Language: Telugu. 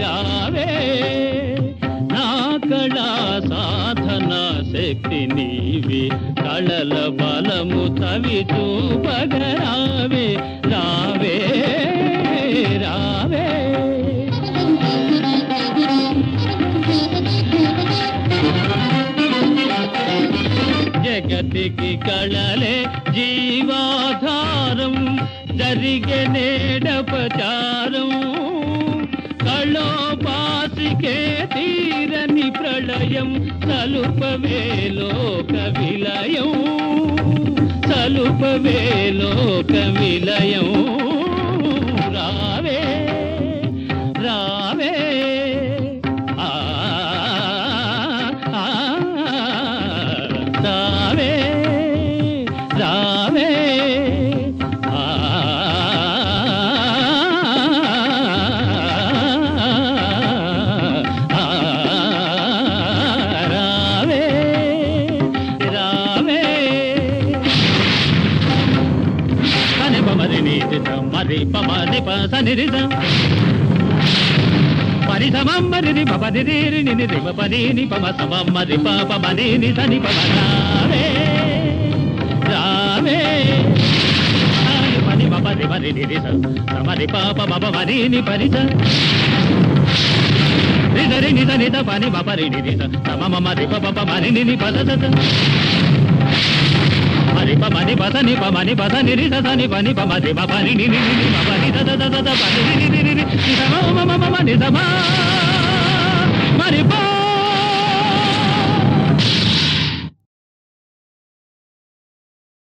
రావే నా కళా సాధన శక్తి నీవి కళల బలము తవి చూపగరావే రావే రావే జగతికి కళలే జీవాధారం జరిగే నేడపచారం నీకే తీరని ప్రళయం సలుపవే లోక విలయం సలుపవే లోక విలయం సని పమరి నీతి మరి పమని పరిసమం మరి ని పపని నిరి ని రి పని ని పమ సమం మరి పాప పమని ని సని పమ రామే రామే ఆని పని పపని మరి ని రి సమరి పాప మమ మరి ని పరి నిదరి నిద నిద పని పపరి ని రి స సమ మమ రి పప ప ని ని పద మని ని ప మని పద పదని రి స స ని పని ప మరి ప పని ని ని ని ని మ పని ద ద ద ద ద పని ని ని ని ని ని ని స మ మ మ ని